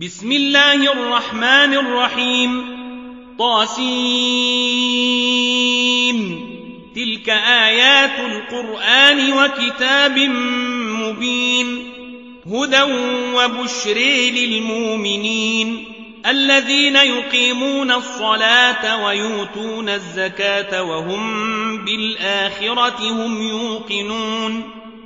بسم الله الرحمن الرحيم. طاسين تلك آيات القرآن وكتاب مبين. هدى وبشر للمؤمنين. الذين يقيمون الصلاة ويؤتون الزكاة وهم بالآخرة هم يوقنون.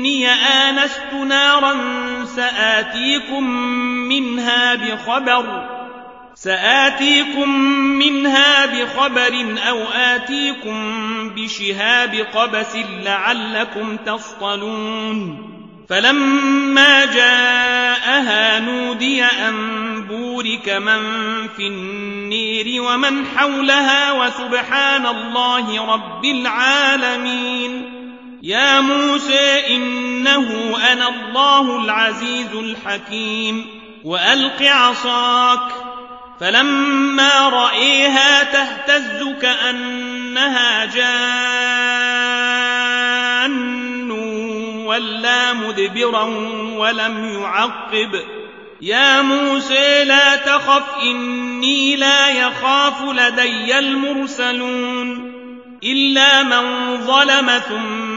إني آنست نارا سآتيكم منها بخبر سآتيكم منها بخبر أو آتيكم بشهاب قبس لعلكم تصطلون. فلما جاءها نودي أن بورك من في النير ومن حولها وسبحان الله رب العالمين. يا موسى إنه أنا الله العزيز الحكيم وألق عصاك. فلما رأيها تهتز كأنها جان وَلَّىٰ مُدْبِرًا وَلَمْ يُعَقِّبْ. يَا مُوسَىٰ لَا تَخَفْ إِنِّي لَا يَخَافُ لَدَيَّ الْمُرْسَلُونَ إِلَّا مَن ظَلَمَ ثُمَّ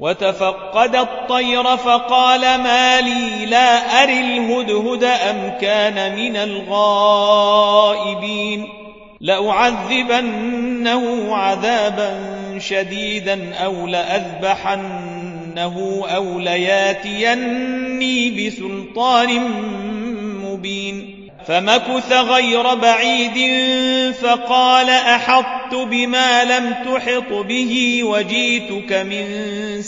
وتفقد الطير فقال ما لي لا أري الهدهد أم كان من الغائبين. لأعذبنه عذابا شديدا أو لأذبحنه أو لياتيني بسلطان مبين. فمكث غير بعيد فقال أحطت بما لم تحط به وجيتك من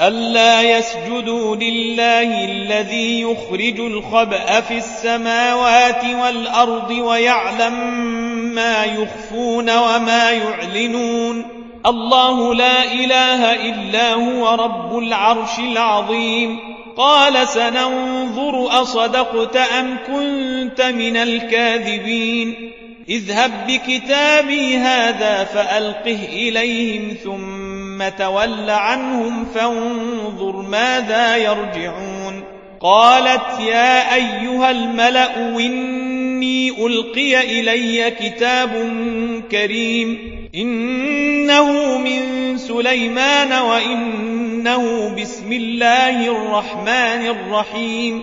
ألا يسجدوا لله الذي يخرج الخبأ في السماوات والأرض ويعلم ما يخفون وما يعلنون الله لا إله إلا هو رب العرش العظيم قال سننظر أصدقت أم كنت من الكاذبين اذهب بكتابي هذا فألقه إليهم ثم تول عنهم فانظر ماذا يرجعون. قالت يا أيها الملأ إني ألقي إلي كتاب كريم. إنه من سليمان وإنه بسم الله الرحمن الرحيم.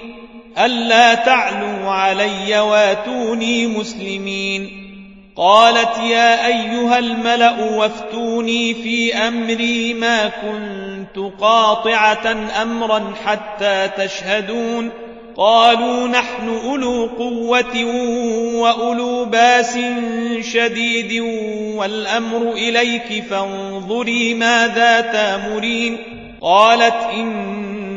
ألا تعلوا علي واتوني مسلمين. قالت يا أيها الملأ وافتوني في أمري ما كنت قاطعة أمرا حتى تشهدون. قالوا نحن أولو قوة وأولو باس شديد والأمر إليك فانظري ماذا تامرين. قالت إن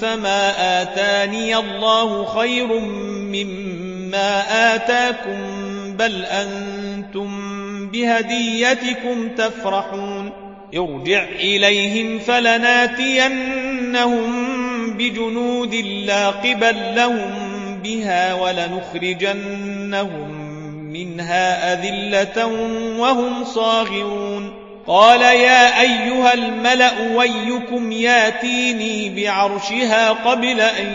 فما آتاني الله خير مما آتاكم بل أنتم بهديتكم تفرحون ارجع إليهم فلناتينهم بجنود لا قبل لهم بها ولنخرجنهم منها أذلة وهم صاغرون قال يا أيها الملأ ويكم ياتيني بعرشها قبل أن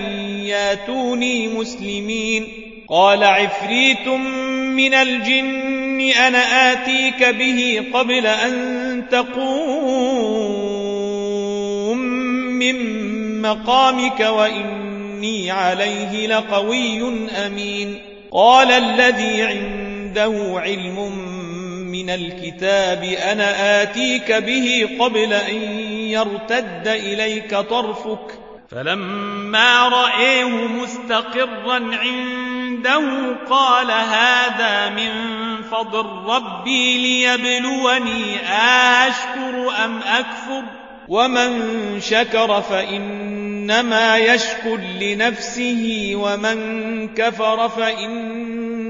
ياتوني مسلمين. قال عفريت من الجن أنا آتيك به قبل أن تقوم من مقامك وإني عليه لقوي أمين. قال الذي عنده علم من الكتاب أنا آتيك به قبل أن يرتد إليك طرفك. فلما رأيه مستقرا عنده قال هذا من فضل ربي ليبلوني أشكر أم أكفر؟ ومن شكر فإنما يشكر لنفسه ومن كفر فإن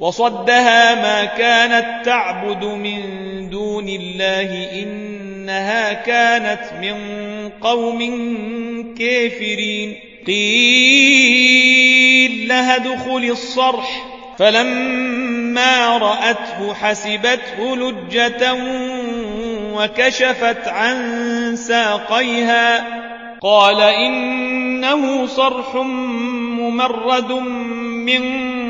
وصدها ما كانت تعبد من دون الله إنها كانت من قوم كافرين. قيل لها ادخل الصرح. فلما رأته حسبته لجة وكشفت عن ساقيها. قال إنه صرح ممرد من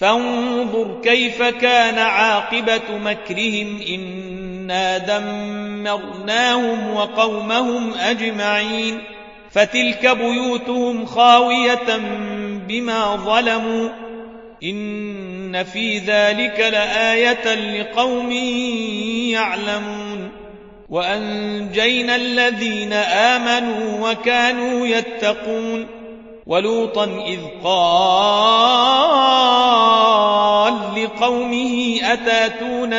فانظر كيف كان عاقبة مكرهم إنا دمرناهم وقومهم أجمعين فتلك بيوتهم خاوية بما ظلموا إن في ذلك لآية لقوم يعلمون وأنجينا الذين آمنوا وكانوا يتقون ولوطا إذ قال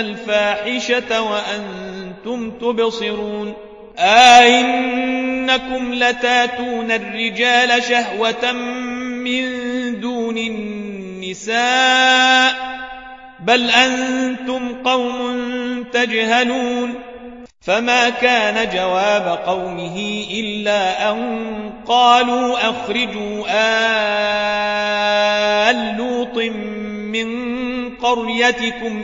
الفاحشة وأنتم تبصرون. آئنكم لتاتون الرجال شهوة من دون النساء. بل أنتم قوم تجهلون. فما كان جواب قومه إلا أن قالوا أخرجوا آل لوط من قريتكم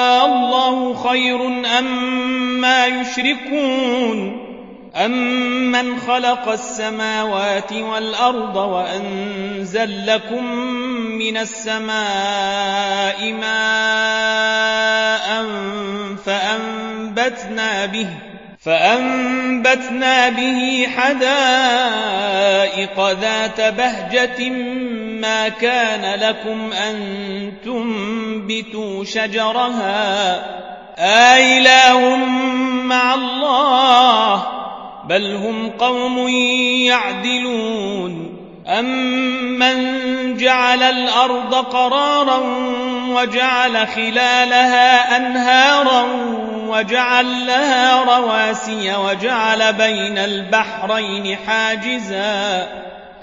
الله خير أما أم يشركون أمن خلق السماوات والأرض وأنزل لكم من السماء ماء فأنبتنا به فأنبتنا به حدائق ذات بهجة ما كان لكم أن تنبتوا شجرها. آإله مع الله بل هم قوم يعدلون. أمن جعل الأرض قرارا وجعل خلالها أنهارا وجعل لها رواسي وجعل بين البحرين حاجزا.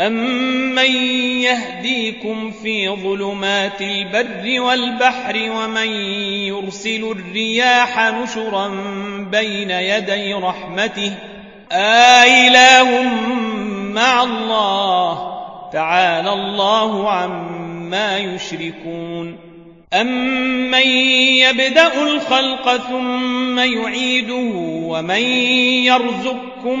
أمن يهديكم في ظلمات البر والبحر ومن يرسل الرياح نشرا بين يدي رحمته آإله مع الله تعالى الله عما يشركون أمن يبدأ الخلق ثم يعيده ومن يرزقكم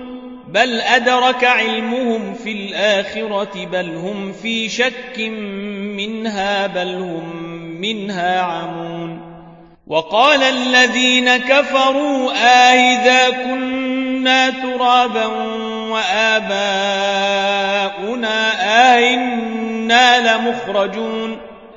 بل أدرك علمهم في الآخرة بل هم في شك منها بل هم منها عمون. وقال الذين كفروا آئذا كنا ترابا وآباؤنا آئنا لمخرجون.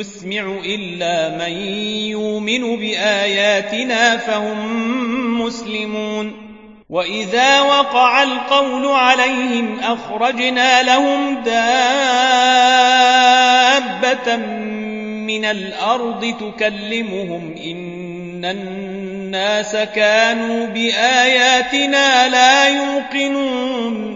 تسمع إلا من يؤمن بآياتنا فهم مسلمون. وإذا وقع القول عليهم أخرجنا لهم دابة من الأرض تكلمهم إن الناس كانوا بآياتنا لا يوقنون.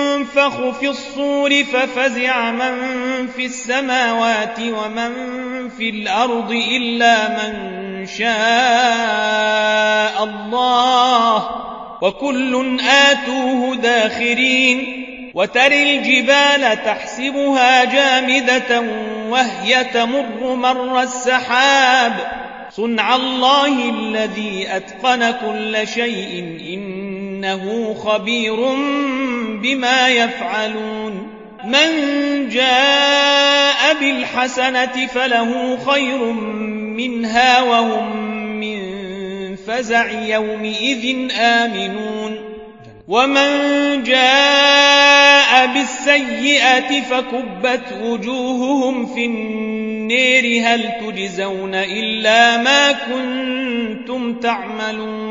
ينفخ في الصور ففزع من في السماوات ومن في الأرض إلا من شاء الله وكل آتوه داخرين وتري الجبال تحسبها جامدة وهي تمر مر السحاب صنع الله الذي أتقن كل شيء إنه خبير بما يفعلون من جاء بالحسنة فله خير منها وهم من فزع يومئذ آمنون. ومن جاء بالسيئة فكبت وجوههم في النير. هل تجزون إلا ما كنتم تعملون؟